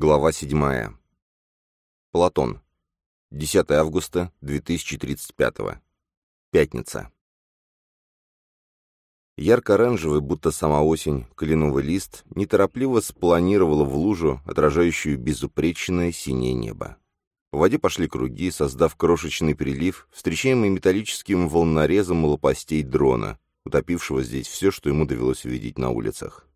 Глава 7. Платон. 10 августа 2035. Пятница. Ярко-оранжевый, будто сама осень, кленовый лист неторопливо спланировало в лужу, отражающую безупречное синее небо. По воде пошли круги, создав крошечный прилив, встречаемый металлическим волнорезом лопастей дрона, утопившего здесь все, что ему довелось увидеть на улицах.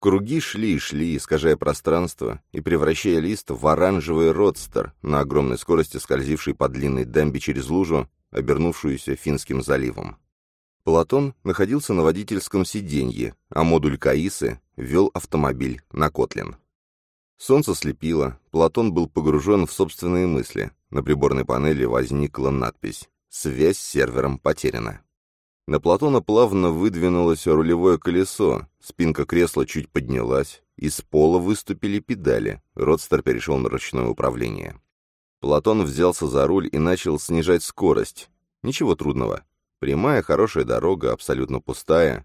Круги шли и шли, искажая пространство и превращая лист в оранжевый родстер на огромной скорости скользивший по длинной дамбе через лужу, обернувшуюся Финским заливом. Платон находился на водительском сиденье, а модуль Каисы вел автомобиль на Котлин. Солнце слепило, Платон был погружен в собственные мысли. На приборной панели возникла надпись «Связь с сервером потеряна». На Платона плавно выдвинулось рулевое колесо, спинка кресла чуть поднялась, из пола выступили педали, Родстер перешел на ручное управление. Платон взялся за руль и начал снижать скорость. Ничего трудного. Прямая хорошая дорога, абсолютно пустая,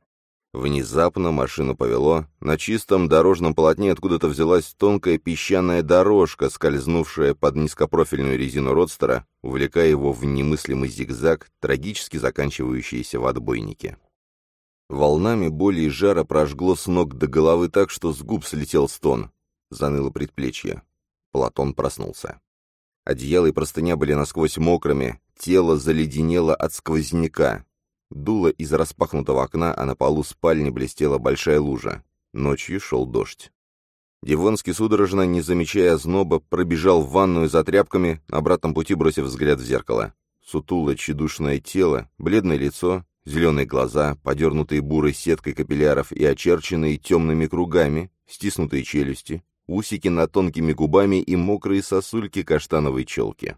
Внезапно машину повело. На чистом дорожном полотне откуда-то взялась тонкая песчаная дорожка, скользнувшая под низкопрофильную резину родстера, увлекая его в немыслимый зигзаг, трагически заканчивающийся в отбойнике. Волнами боли и жара прожгло с ног до головы так, что с губ слетел стон. Заныло предплечье. Платон проснулся. Одеяло и простыня были насквозь мокрыми, тело заледенело от сквозняка, Дуло из распахнутого окна, а на полу спальни блестела большая лужа. Ночью шел дождь. Дивонский судорожно, не замечая озноба, пробежал в ванную за тряпками, на обратном пути бросив взгляд в зеркало. Сутулое тщедушное тело, бледное лицо, зеленые глаза, подернутые бурой сеткой капилляров и очерченные темными кругами, стиснутые челюсти, усики над тонкими губами и мокрые сосульки каштановой челки.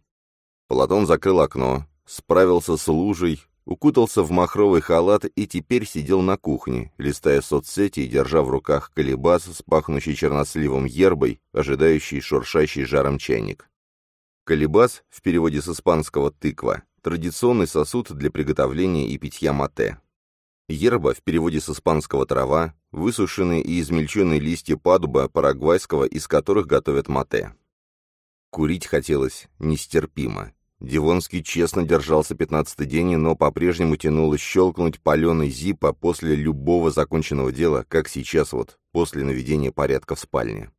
Платон закрыл окно, справился с лужей, укутался в махровый халат и теперь сидел на кухне, листая соцсети и держа в руках колебас с пахнущей черносливом ербой, ожидающий шуршащий жаром чайник. Колебас, в переводе с испанского «тыква», традиционный сосуд для приготовления и питья мате. Ерба, в переводе с испанского «трава», высушенные и измельченные листья падуба парагвайского, из которых готовят мате. Курить хотелось нестерпимо. Дивонский честно держался пятнадцатый день, но по-прежнему тянуло щелкнуть паленый зипа после любого законченного дела, как сейчас вот, после наведения порядка в спальне.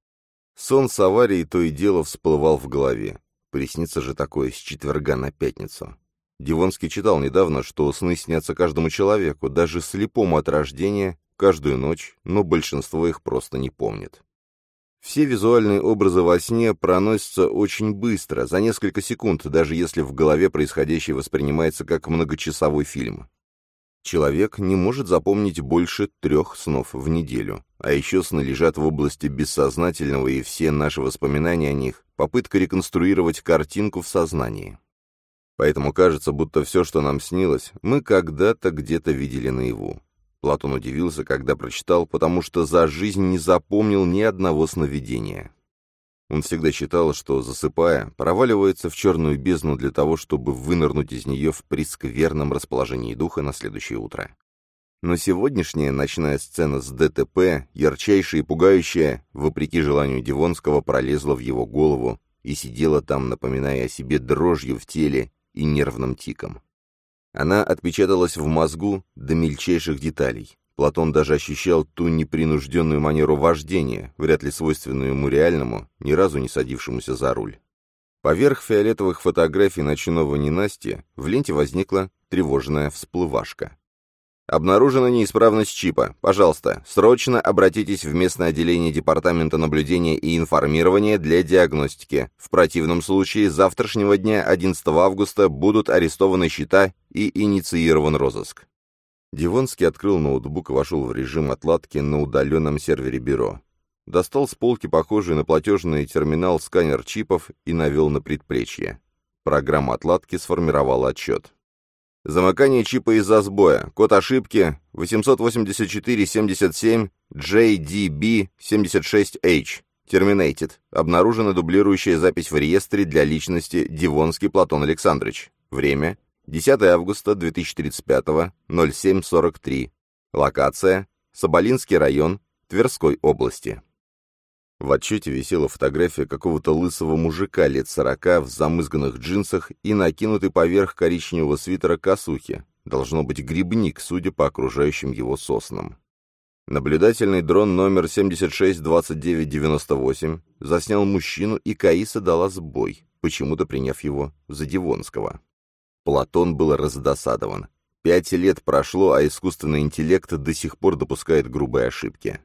Сон с аварией то и дело всплывал в голове. Приснится же такое с четверга на пятницу. Дивонский читал недавно, что сны снятся каждому человеку, даже слепому от рождения, каждую ночь, но большинство их просто не помнит. Все визуальные образы во сне проносятся очень быстро, за несколько секунд, даже если в голове происходящее воспринимается как многочасовой фильм. Человек не может запомнить больше трех снов в неделю, а еще сны лежат в области бессознательного, и все наши воспоминания о них — попытка реконструировать картинку в сознании. Поэтому кажется, будто все, что нам снилось, мы когда-то где-то видели наяву. Платон удивился, когда прочитал, потому что за жизнь не запомнил ни одного сновидения. Он всегда считал, что, засыпая, проваливается в черную бездну для того, чтобы вынырнуть из нее в прескверном расположении духа на следующее утро. Но сегодняшняя ночная сцена с ДТП, ярчайшая и пугающая, вопреки желанию Дивонского, пролезла в его голову и сидела там, напоминая о себе дрожью в теле и нервным тиком. Она отпечаталась в мозгу до мельчайших деталей. Платон даже ощущал ту непринужденную манеру вождения, вряд ли свойственную ему реальному, ни разу не садившемуся за руль. Поверх фиолетовых фотографий ночного ненастья в ленте возникла тревожная всплывашка. Обнаружена неисправность чипа. Пожалуйста, срочно обратитесь в местное отделение Департамента наблюдения и информирования для диагностики. В противном случае с завтрашнего дня, 11 августа, будут арестованы счета и инициирован розыск. Дивонский открыл ноутбук и вошел в режим отладки на удаленном сервере бюро. Достал с полки похожий на платежный терминал сканер чипов и навел на предплечье. Программа отладки сформировала отчет. Замыкание чипа из-за сбоя. Код ошибки 88477 JDB76H. Terminated. Обнаружена дублирующая запись в реестре для личности Дивонский Платон Александрович. Время 10 августа 2035, 07.43. Локация Соболинский район Тверской области. В отчете висела фотография какого-то лысого мужика лет сорока в замызганных джинсах и накинутый поверх коричневого свитера косухи. Должно быть грибник, судя по окружающим его соснам. Наблюдательный дрон номер 762998 заснял мужчину, и Каиса дала сбой, почему-то приняв его за Дивонского. Платон был раздосадован. Пять лет прошло, а искусственный интеллект до сих пор допускает грубые ошибки.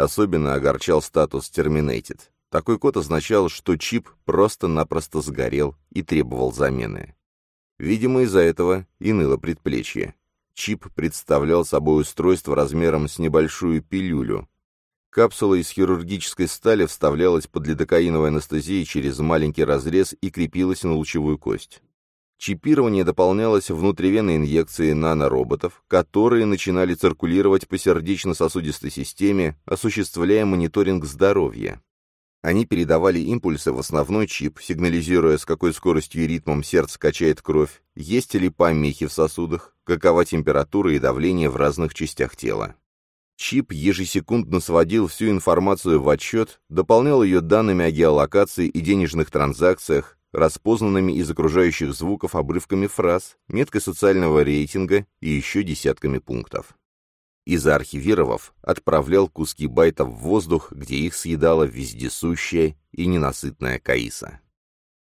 Особенно огорчал статус Terminated. Такой код означал, что чип просто-напросто сгорел и требовал замены. Видимо, из-за этого и ныло предплечье. Чип представлял собой устройство размером с небольшую пилюлю. Капсула из хирургической стали вставлялась под лидокаиновой анестезией через маленький разрез и крепилась на лучевую кость. Чипирование дополнялось внутривенной инъекцией нанороботов, которые начинали циркулировать по сердечно-сосудистой системе, осуществляя мониторинг здоровья. Они передавали импульсы в основной чип, сигнализируя, с какой скоростью и ритмом сердце качает кровь, есть ли помехи в сосудах, какова температура и давление в разных частях тела. Чип ежесекундно сводил всю информацию в отчет, дополнял ее данными о геолокации и денежных транзакциях, распознанными из окружающих звуков обрывками фраз, меткой социального рейтинга и еще десятками пунктов. И заархивировав, отправлял куски байтов в воздух, где их съедала вездесущая и ненасытная Каиса.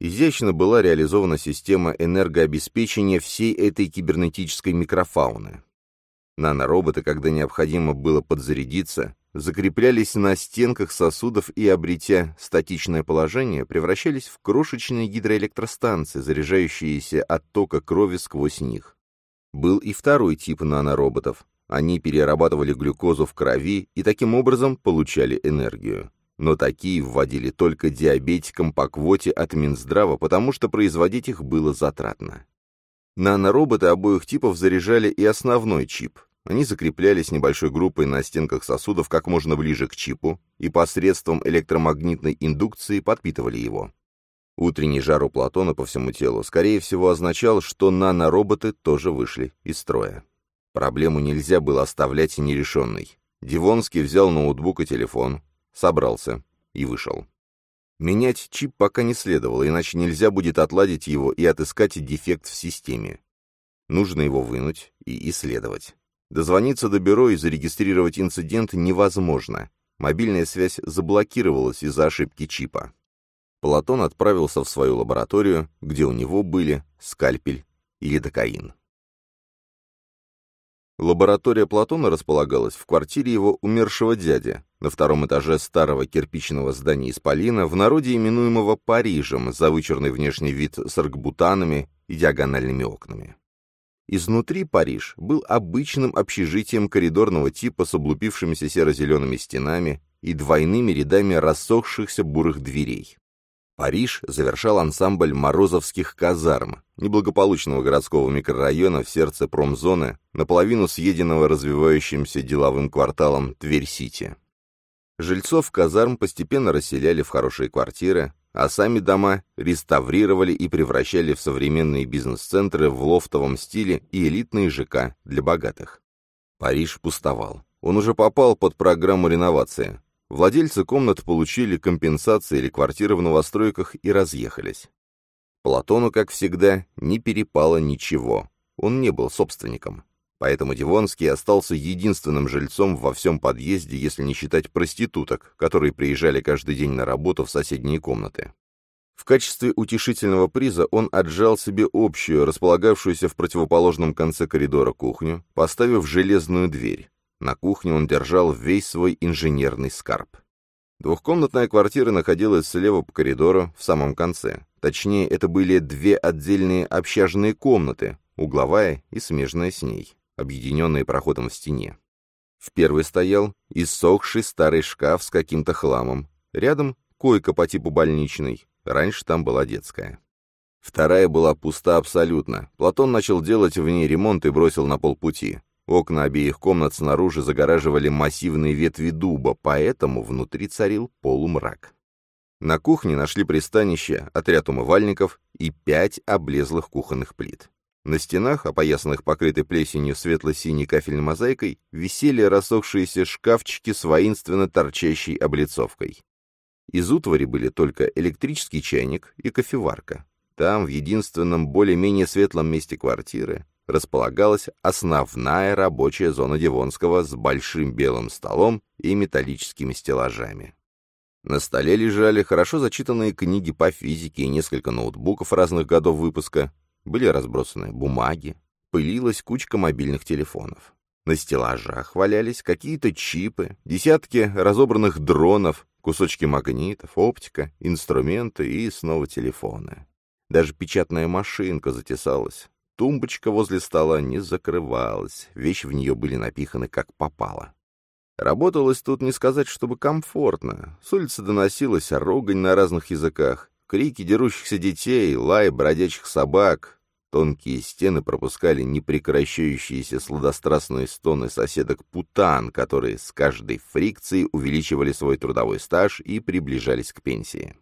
Изящно была реализована система энергообеспечения всей этой кибернетической микрофауны. Нанороботы, когда необходимо было подзарядиться, закреплялись на стенках сосудов и, обретя статичное положение, превращались в крошечные гидроэлектростанции, заряжающиеся от тока крови сквозь них. Был и второй тип нанороботов. Они перерабатывали глюкозу в крови и таким образом получали энергию. Но такие вводили только диабетикам по квоте от Минздрава, потому что производить их было затратно. Нанороботы обоих типов заряжали и основной чип, они закреплялись небольшой группой на стенках сосудов как можно ближе к чипу и посредством электромагнитной индукции подпитывали его. Утренний жар у Платона по всему телу, скорее всего, означал, что нанороботы тоже вышли из строя. Проблему нельзя было оставлять нерешенной. Дивонский взял ноутбук и телефон, собрался и вышел. Менять чип пока не следовало, иначе нельзя будет отладить его и отыскать дефект в системе. Нужно его вынуть и исследовать. Дозвониться до бюро и зарегистрировать инцидент невозможно. Мобильная связь заблокировалась из-за ошибки чипа. Платон отправился в свою лабораторию, где у него были скальпель и лидокаин. Лаборатория Платона располагалась в квартире его умершего дяди, на втором этаже старого кирпичного здания Исполина, в народе именуемого Парижем, за вычурный внешний вид с аркбутанами и диагональными окнами. Изнутри Париж был обычным общежитием коридорного типа с облупившимися серо-зелеными стенами и двойными рядами рассохшихся бурых дверей. Париж завершал ансамбль морозовских казарм, неблагополучного городского микрорайона в сердце промзоны, наполовину съеденного развивающимся деловым кварталом Тверь-Сити. Жильцов казарм постепенно расселяли в хорошие квартиры, а сами дома реставрировали и превращали в современные бизнес-центры в лофтовом стиле и элитные ЖК для богатых. Париж пустовал. Он уже попал под программу реновации. Владельцы комнат получили компенсации или квартиры в новостройках и разъехались. Платону, как всегда, не перепало ничего. Он не был собственником. Поэтому Дивонский остался единственным жильцом во всем подъезде, если не считать проституток, которые приезжали каждый день на работу в соседние комнаты. В качестве утешительного приза он отжал себе общую, располагавшуюся в противоположном конце коридора кухню, поставив железную дверь. На кухне он держал весь свой инженерный скарб. Двухкомнатная квартира находилась слева по коридору, в самом конце. Точнее, это были две отдельные общажные комнаты, угловая и смежная с ней объединенные проходом в стене. В первой стоял иссохший старый шкаф с каким-то хламом. Рядом койка по типу больничной. Раньше там была детская. Вторая была пуста абсолютно. Платон начал делать в ней ремонт и бросил на полпути. Окна обеих комнат снаружи загораживали массивные ветви дуба, поэтому внутри царил полумрак. На кухне нашли пристанище, отряд умывальников и пять облезлых кухонных плит. На стенах, опоясанных покрытой плесенью светло-синей кафельной мозаикой, висели рассохшиеся шкафчики с воинственно торчащей облицовкой. Из утвари были только электрический чайник и кофеварка. Там, в единственном более-менее светлом месте квартиры, располагалась основная рабочая зона Дивонского с большим белым столом и металлическими стеллажами. На столе лежали хорошо зачитанные книги по физике и несколько ноутбуков разных годов выпуска, были разбросаны бумаги, пылилась кучка мобильных телефонов. На стеллажах валялись какие-то чипы, десятки разобранных дронов, кусочки магнитов, оптика, инструменты и снова телефоны. Даже печатная машинка затесалась. Тумбочка возле стола не закрывалась, вещи в нее были напиханы как попало. Работалось тут не сказать, чтобы комфортно. С улицы доносилась ругань на разных языках, крики дерущихся детей, лай бродячих собак. Тонкие стены пропускали непрекращающиеся сладострастные стоны соседок путан, которые с каждой фрикцией увеличивали свой трудовой стаж и приближались к пенсии.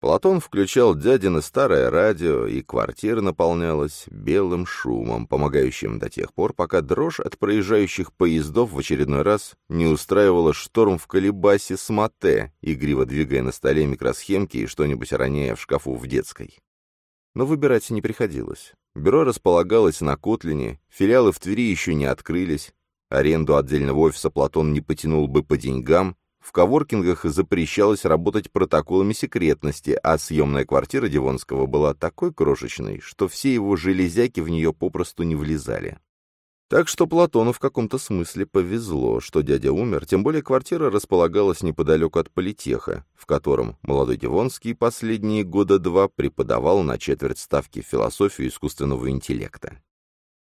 Платон включал дядино старое радио, и квартира наполнялась белым шумом, помогающим до тех пор, пока дрожь от проезжающих поездов в очередной раз не устраивала шторм в колебасе с мате, игриво двигая на столе микросхемки и что-нибудь роняя в шкафу в детской. Но выбирать не приходилось. Бюро располагалось на Котлине, филиалы в Твери еще не открылись, аренду отдельного офиса Платон не потянул бы по деньгам, в коворкингах запрещалось работать протоколами секретности, а съемная квартира Дивонского была такой крошечной, что все его железяки в нее попросту не влезали. Так что Платону в каком-то смысле повезло, что дядя умер, тем более квартира располагалась неподалеку от политеха, в котором молодой Дивонский последние года два преподавал на четверть ставки философию искусственного интеллекта.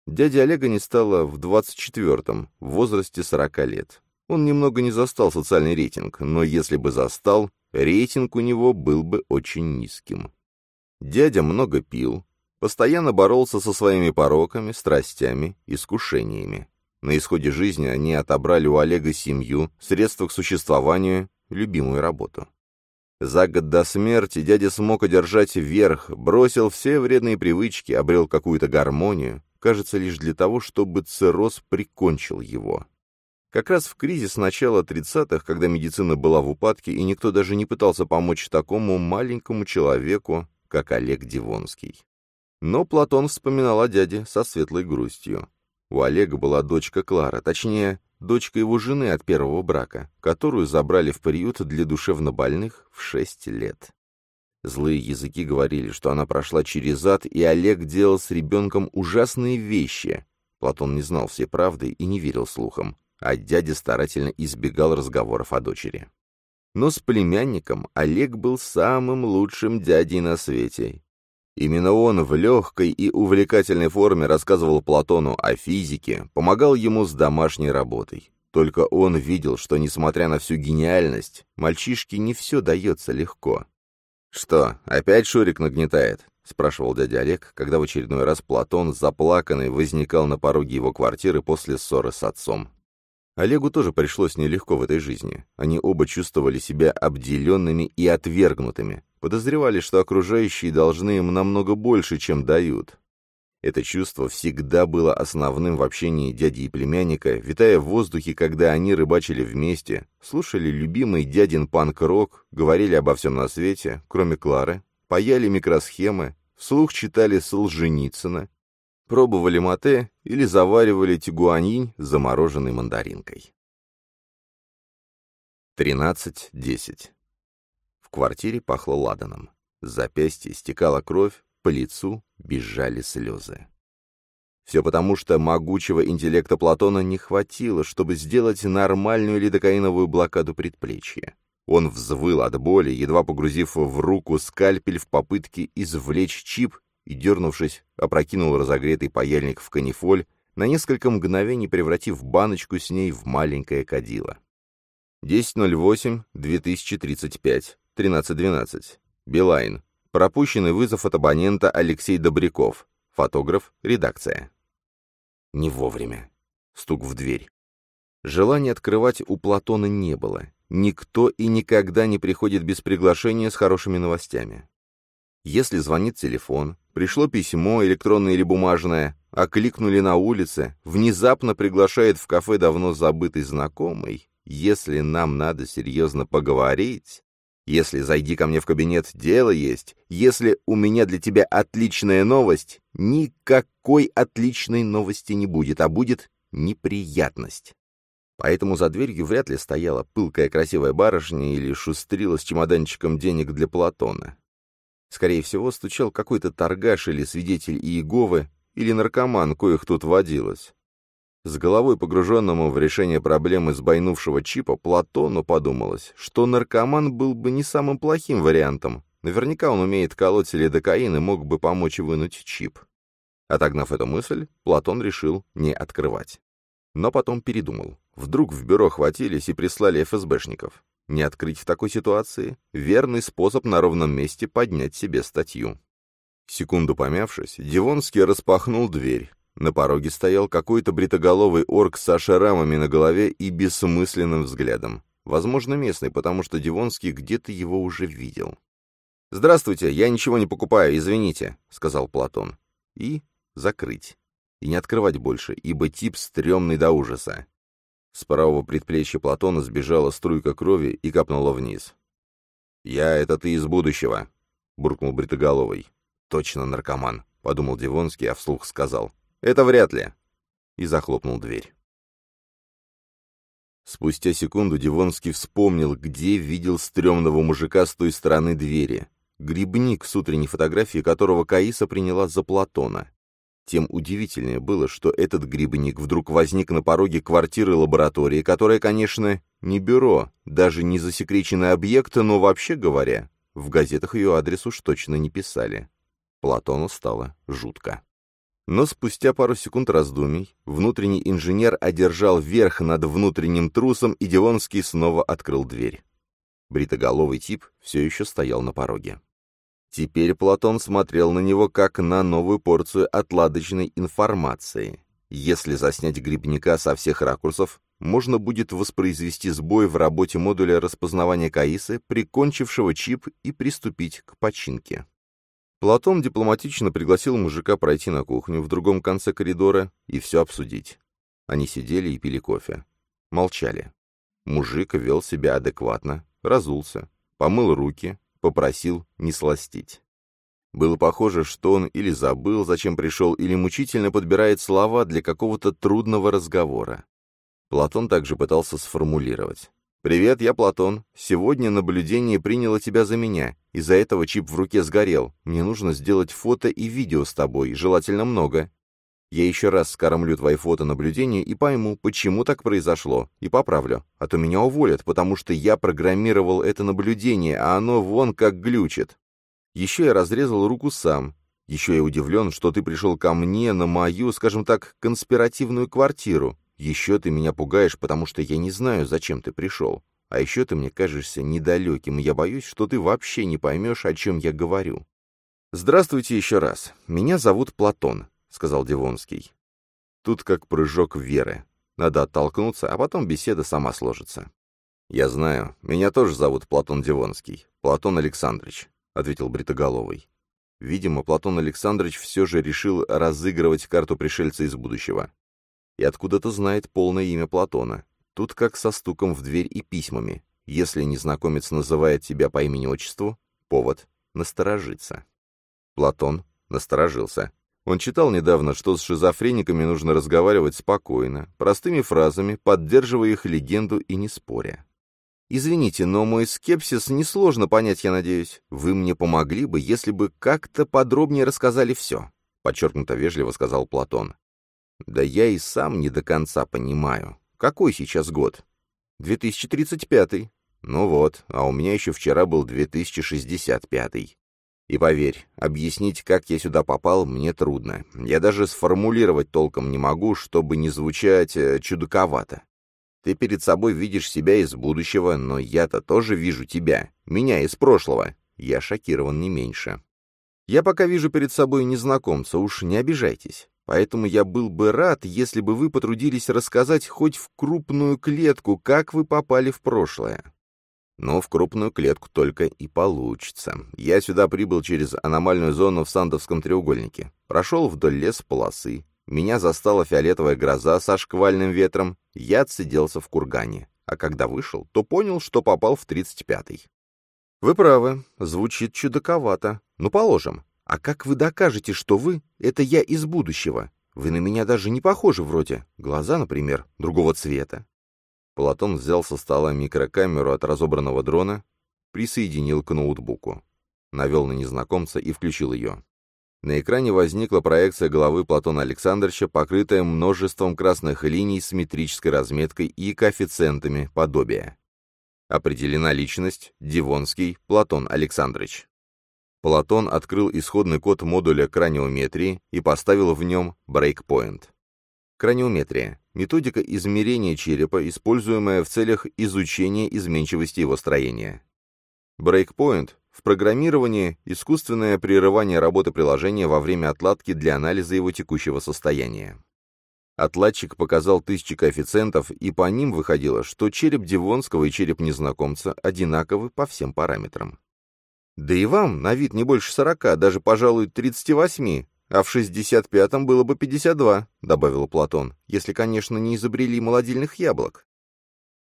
Дядя Олега не стало в 24-м, в возрасте 40 лет. Он немного не застал социальный рейтинг, но если бы застал, рейтинг у него был бы очень низким. Дядя много пил, постоянно боролся со своими пороками, страстями, искушениями. На исходе жизни они отобрали у Олега семью, средства к существованию, любимую работу. За год до смерти дядя смог одержать верх, бросил все вредные привычки, обрел какую-то гармонию, кажется, лишь для того, чтобы цирроз прикончил его. Как раз в кризис начала 30-х, когда медицина была в упадке, и никто даже не пытался помочь такому маленькому человеку, как Олег Дивонский. Но Платон вспоминал о дяде со светлой грустью. У Олега была дочка Клара, точнее, дочка его жены от первого брака, которую забрали в приют для душевнобольных в шесть лет. Злые языки говорили, что она прошла через ад, и Олег делал с ребенком ужасные вещи. Платон не знал всей правды и не верил слухам а дядя старательно избегал разговоров о дочери. Но с племянником Олег был самым лучшим дядей на свете. Именно он в легкой и увлекательной форме рассказывал Платону о физике, помогал ему с домашней работой. Только он видел, что, несмотря на всю гениальность, мальчишке не все дается легко. «Что, опять Шурик нагнетает?» — спрашивал дядя Олег, когда в очередной раз Платон, заплаканный, возникал на пороге его квартиры после ссоры с отцом. Олегу тоже пришлось нелегко в этой жизни. Они оба чувствовали себя обделенными и отвергнутыми, подозревали, что окружающие должны им намного больше, чем дают. Это чувство всегда было основным в общении дяди и племянника, витая в воздухе, когда они рыбачили вместе, слушали любимый дядин панк-рок, говорили обо всем на свете, кроме Клары, паяли микросхемы, вслух читали Солженицына, пробовали мате или заваривали тигуаньинь с замороженной мандаринкой. 13.10. В квартире пахло ладаном. С запястья стекала кровь, по лицу бежали слезы. Все потому, что могучего интеллекта Платона не хватило, чтобы сделать нормальную лидокаиновую блокаду предплечья. Он взвыл от боли, едва погрузив в руку скальпель в попытке извлечь чип и, дернувшись, опрокинул разогретый паяльник в канифоль, на несколько мгновений превратив баночку с ней в маленькое кадило. 10.08, 2035, 13.12. Билайн. Пропущенный вызов от абонента Алексей Добряков. Фотограф, редакция. Не вовремя. Стук в дверь. Желания открывать у Платона не было. Никто и никогда не приходит без приглашения с хорошими новостями. Если звонит телефон, пришло письмо, электронное или бумажное, окликнули на улице, внезапно приглашает в кафе давно забытый знакомый, если нам надо серьезно поговорить, Если зайди ко мне в кабинет, дело есть. Если у меня для тебя отличная новость, никакой отличной новости не будет, а будет неприятность. Поэтому за дверью вряд ли стояла пылкая красивая барышня или шустрила с чемоданчиком денег для Платона. Скорее всего, стучал какой-то торгаш или свидетель Иеговы, или наркоман, коих тут водилось. С головой погруженному в решение проблемы сбойнувшего чипа, Платону подумалось, что наркоман был бы не самым плохим вариантом. Наверняка он умеет колоть лидокаин и мог бы помочь вынуть чип. Отогнав эту мысль, Платон решил не открывать. Но потом передумал. Вдруг в бюро хватились и прислали ФСБшников. Не открыть в такой ситуации — верный способ на ровном месте поднять себе статью. Секунду помявшись, Дивонский распахнул дверь, на пороге стоял какой-то бритоголовый орк с шарамами на голове и бессмысленным взглядом. Возможно, местный, потому что Дивонский где-то его уже видел. «Здравствуйте, я ничего не покупаю, извините», — сказал Платон. И закрыть. И не открывать больше, ибо тип стрёмный до ужаса. С правого предплечья Платона сбежала струйка крови и капнула вниз. «Я — это ты из будущего», — буркнул Бритоголовый. «Точно наркоман», — подумал Дивонский, а вслух сказал. «Это вряд ли». И захлопнул дверь. Спустя секунду Дивонский вспомнил, где видел стрёмного мужика с той стороны двери. Грибник, с утренней фотографии которого Каиса приняла за Платона. Тем удивительнее было, что этот грибник вдруг возник на пороге квартиры лаборатории, которая, конечно, не бюро, даже не засекреченный объект, но вообще говоря, в газетах ее адрес уж точно не писали. Платону стало жутко. Но спустя пару секунд раздумий внутренний инженер одержал верх над внутренним трусом, и Дивонский снова открыл дверь. Бритоголовый тип все еще стоял на пороге. Теперь Платон смотрел на него как на новую порцию отладочной информации. Если заснять грибника со всех ракурсов, можно будет воспроизвести сбой в работе модуля распознавания КАИСы, прикончившего чип, и приступить к починке. Платон дипломатично пригласил мужика пройти на кухню в другом конце коридора и все обсудить. Они сидели и пили кофе. Молчали. Мужик вел себя адекватно, разулся, помыл руки, попросил не сластить. Было похоже, что он или забыл, зачем пришел, или мучительно подбирает слова для какого-то трудного разговора. Платон также пытался сформулировать. «Привет, я Платон. Сегодня наблюдение приняло тебя за меня. Из-за этого чип в руке сгорел. Мне нужно сделать фото и видео с тобой, желательно много. Я еще раз скормлю твои фото наблюдения и пойму, почему так произошло, и поправлю. А то меня уволят, потому что я программировал это наблюдение, а оно вон как глючит. Еще я разрезал руку сам. Еще я удивлен, что ты пришел ко мне на мою, скажем так, конспиративную квартиру, еще ты меня пугаешь, потому что я не знаю, зачем ты пришел. А еще ты мне кажешься недалеким, и я боюсь, что ты вообще не поймешь, о чем я говорю. «Здравствуйте еще раз. Меня зовут Платон», — сказал Дивонский. Тут как прыжок веры. Надо оттолкнуться, а потом беседа сама сложится. «Я знаю. Меня тоже зовут Платон Дивонский. Платон Александрович», — ответил Бритоголовый. Видимо, Платон Александрович все же решил разыгрывать карту пришельца из будущего и откуда-то знает полное имя Платона. Тут как со стуком в дверь и письмами. Если незнакомец называет тебя по имени-отчеству, повод — насторожиться. Платон насторожился. Он читал недавно, что с шизофрениками нужно разговаривать спокойно, простыми фразами, поддерживая их легенду и не споря. «Извините, но мой скепсис несложно понять, я надеюсь. Вы мне помогли бы, если бы как-то подробнее рассказали все», — подчеркнуто вежливо сказал Платон. Да я и сам не до конца понимаю. Какой сейчас год? 2035. Ну вот, а у меня еще вчера был 2065. И поверь, объяснить, как я сюда попал, мне трудно. Я даже сформулировать толком не могу, чтобы не звучать э, чудаковато. Ты перед собой видишь себя из будущего, но я-то тоже вижу тебя, меня из прошлого. Я шокирован не меньше. Я пока вижу перед собой незнакомца, уж не обижайтесь. Поэтому я был бы рад, если бы вы потрудились рассказать хоть в крупную клетку, как вы попали в прошлое. Но в крупную клетку только и получится. Я сюда прибыл через аномальную зону в Сандовском треугольнике. Прошел вдоль лес полосы. Меня застала фиолетовая гроза со шквальным ветром. Я отсиделся в кургане. А когда вышел, то понял, что попал в 35-й. Вы правы, звучит чудаковато. Ну, положим. А как вы докажете, что вы — это я из будущего? Вы на меня даже не похожи вроде. Глаза, например, другого цвета. Платон взял со стола микрокамеру от разобранного дрона, присоединил к ноутбуку. Навел на незнакомца и включил ее. На экране возникла проекция головы Платона Александровича, покрытая множеством красных линий с метрической разметкой и коэффициентами подобия. Определена личность Дивонский Платон Александрович. Платон открыл исходный код модуля краниометрии и поставил в нем брейкпоинт. Краниометрия – методика измерения черепа, используемая в целях изучения изменчивости его строения. Брейкпоинт в программировании – искусственное прерывание работы приложения во время отладки для анализа его текущего состояния. Отладчик показал тысячи коэффициентов, и по ним выходило, что череп Дивонского и череп незнакомца одинаковы по всем параметрам. «Да и вам на вид не больше сорока, даже, пожалуй, тридцати восьми, а в шестьдесят пятом было бы пятьдесят два», — добавил Платон, «если, конечно, не изобрели молодильных яблок».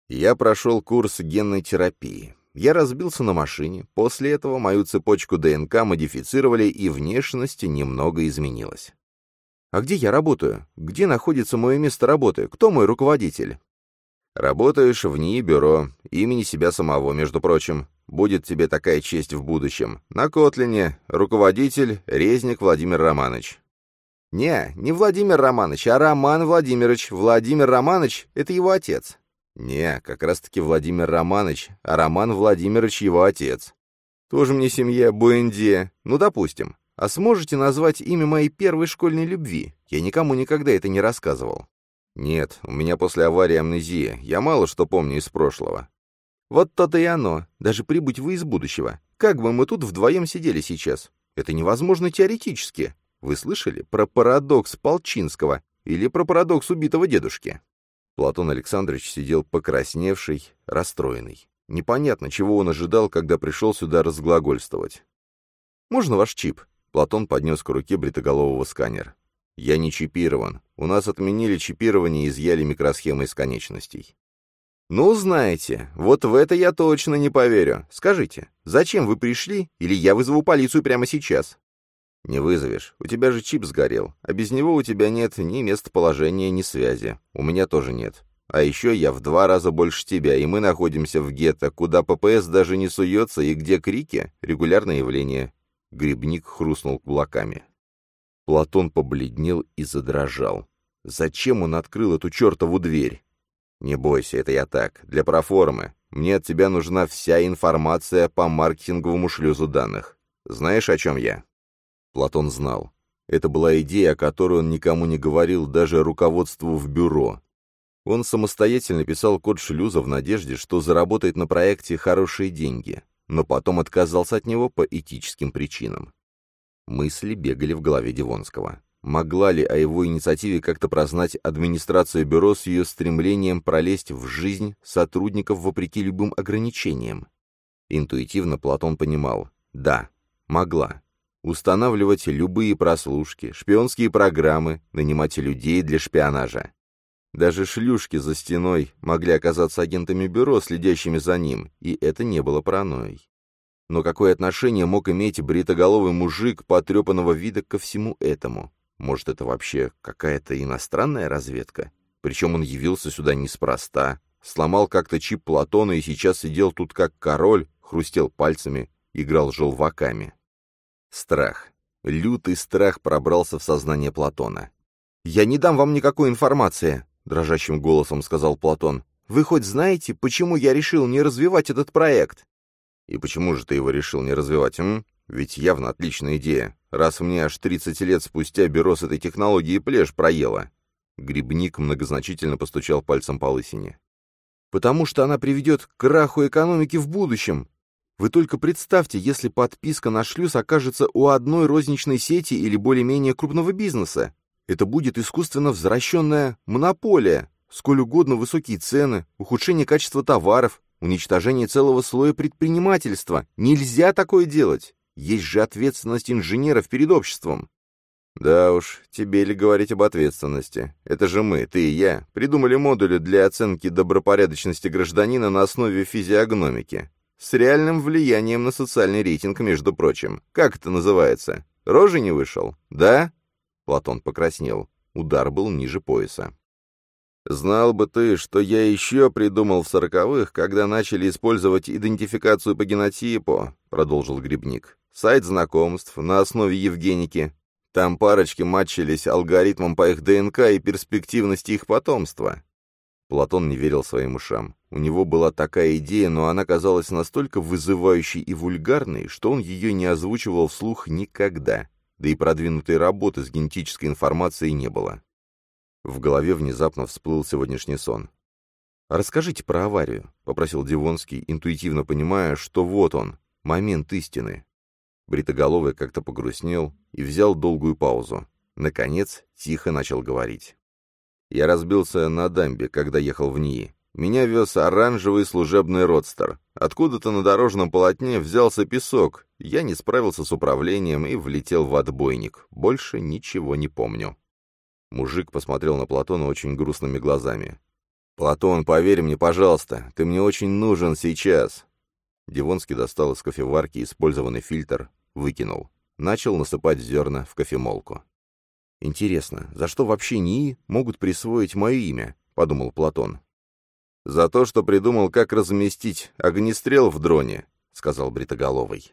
Я прошел курс генной терапии. Я разбился на машине. После этого мою цепочку ДНК модифицировали, и внешность немного изменилась. А где я работаю? Где находится мое место работы? Кто мой руководитель? Работаешь в НИИ бюро, имени себя самого, между прочим. Будет тебе такая честь в будущем. На Котлине руководитель Резник Владимир Романович. Не, не Владимир Романович, а Роман Владимирович. Владимир Романович — это его отец. Не, как раз-таки Владимир Романович, а Роман Владимирович его отец. Тоже мне семья Буэнди. Ну, допустим. А сможете назвать имя моей первой школьной любви? Я никому никогда это не рассказывал. Нет, у меня после аварии амнезия. Я мало что помню из прошлого. Вот то-то и оно. Даже прибыть вы из будущего. Как бы мы тут вдвоем сидели сейчас? Это невозможно теоретически. Вы слышали про парадокс Полчинского или про парадокс убитого дедушки? Платон Александрович сидел покрасневший, расстроенный. Непонятно, чего он ожидал, когда пришел сюда разглагольствовать. «Можно ваш чип?» Платон поднес к руке бритоголового сканер. «Я не чипирован. У нас отменили чипирование и изъяли микросхемы из конечностей». «Ну, знаете, вот в это я точно не поверю. Скажите, зачем вы пришли, или я вызову полицию прямо сейчас?» «Не вызовешь. У тебя же чип сгорел, а без него у тебя нет ни местоположения, ни связи. У меня тоже нет. А еще я в два раза больше тебя, и мы находимся в гетто, куда ППС даже не суется, и где крики — регулярное явление». Грибник хрустнул кулаками. Платон побледнел и задрожал. Зачем он открыл эту чертову дверь? «Не бойся, это я так, для проформы. Мне от тебя нужна вся информация по маркетинговому шлюзу данных. Знаешь, о чем я?» Платон знал. Это была идея, о которой он никому не говорил, даже руководству в бюро. Он самостоятельно писал код шлюза в надежде, что заработает на проекте хорошие деньги, но потом отказался от него по этическим причинам. Мысли бегали в голове Дивонского. Могла ли о его инициативе как-то прознать администрация бюро с ее стремлением пролезть в жизнь сотрудников вопреки любым ограничениям? Интуитивно Платон понимал – да, могла устанавливать любые прослушки, шпионские программы, нанимать людей для шпионажа. Даже шлюшки за стеной могли оказаться агентами бюро, следящими за ним, и это не было паранойей. Но какое отношение мог иметь бритоголовый мужик потрепанного вида ко всему этому? Может, это вообще какая-то иностранная разведка? Причем он явился сюда неспроста, сломал как-то чип Платона и сейчас сидел тут как король, хрустел пальцами, играл желваками. Страх. Лютый страх пробрался в сознание Платона. «Я не дам вам никакой информации», — дрожащим голосом сказал Платон. «Вы хоть знаете, почему я решил не развивать этот проект?» «И почему же ты его решил не развивать, м? Ведь явно отличная идея, раз мне аж 30 лет спустя бюро с этой технологией плешь проело». Грибник многозначительно постучал пальцем по лысине. «Потому что она приведет к краху экономики в будущем. Вы только представьте, если подписка на шлюз окажется у одной розничной сети или более-менее крупного бизнеса. Это будет искусственно возвращенная монополия, сколь угодно высокие цены, ухудшение качества товаров, уничтожение целого слоя предпринимательства. Нельзя такое делать. Есть же ответственность инженеров перед обществом. Да уж, тебе ли говорить об ответственности? Это же мы, ты и я, придумали модули для оценки добропорядочности гражданина на основе физиогномики. С реальным влиянием на социальный рейтинг, между прочим. Как это называется? Рожи не вышел? Да?» Платон покраснел. Удар был ниже пояса. «Знал бы ты, что я еще придумал в сороковых, когда начали использовать идентификацию по генотипу», — продолжил Грибник. «Сайт знакомств на основе Евгеники. Там парочки матчились алгоритмом по их ДНК и перспективности их потомства». Платон не верил своим ушам. У него была такая идея, но она казалась настолько вызывающей и вульгарной, что он ее не озвучивал вслух никогда, да и продвинутой работы с генетической информацией не было. В голове внезапно всплыл сегодняшний сон. «Расскажите про аварию», — попросил Дивонский, интуитивно понимая, что вот он, момент истины. Бритоголовый как-то погрустнел и взял долгую паузу. Наконец, тихо начал говорить. «Я разбился на дамбе, когда ехал в НИИ. Меня вез оранжевый служебный родстер. Откуда-то на дорожном полотне взялся песок. Я не справился с управлением и влетел в отбойник. Больше ничего не помню. Мужик посмотрел на Платона очень грустными глазами. «Платон, поверь мне, пожалуйста, ты мне очень нужен сейчас!» Дивонский достал из кофеварки использованный фильтр, выкинул. Начал насыпать зерна в кофемолку. «Интересно, за что вообще НИИ могут присвоить мое имя?» — подумал Платон. «За то, что придумал, как разместить огнестрел в дроне», — сказал Бритоголовый.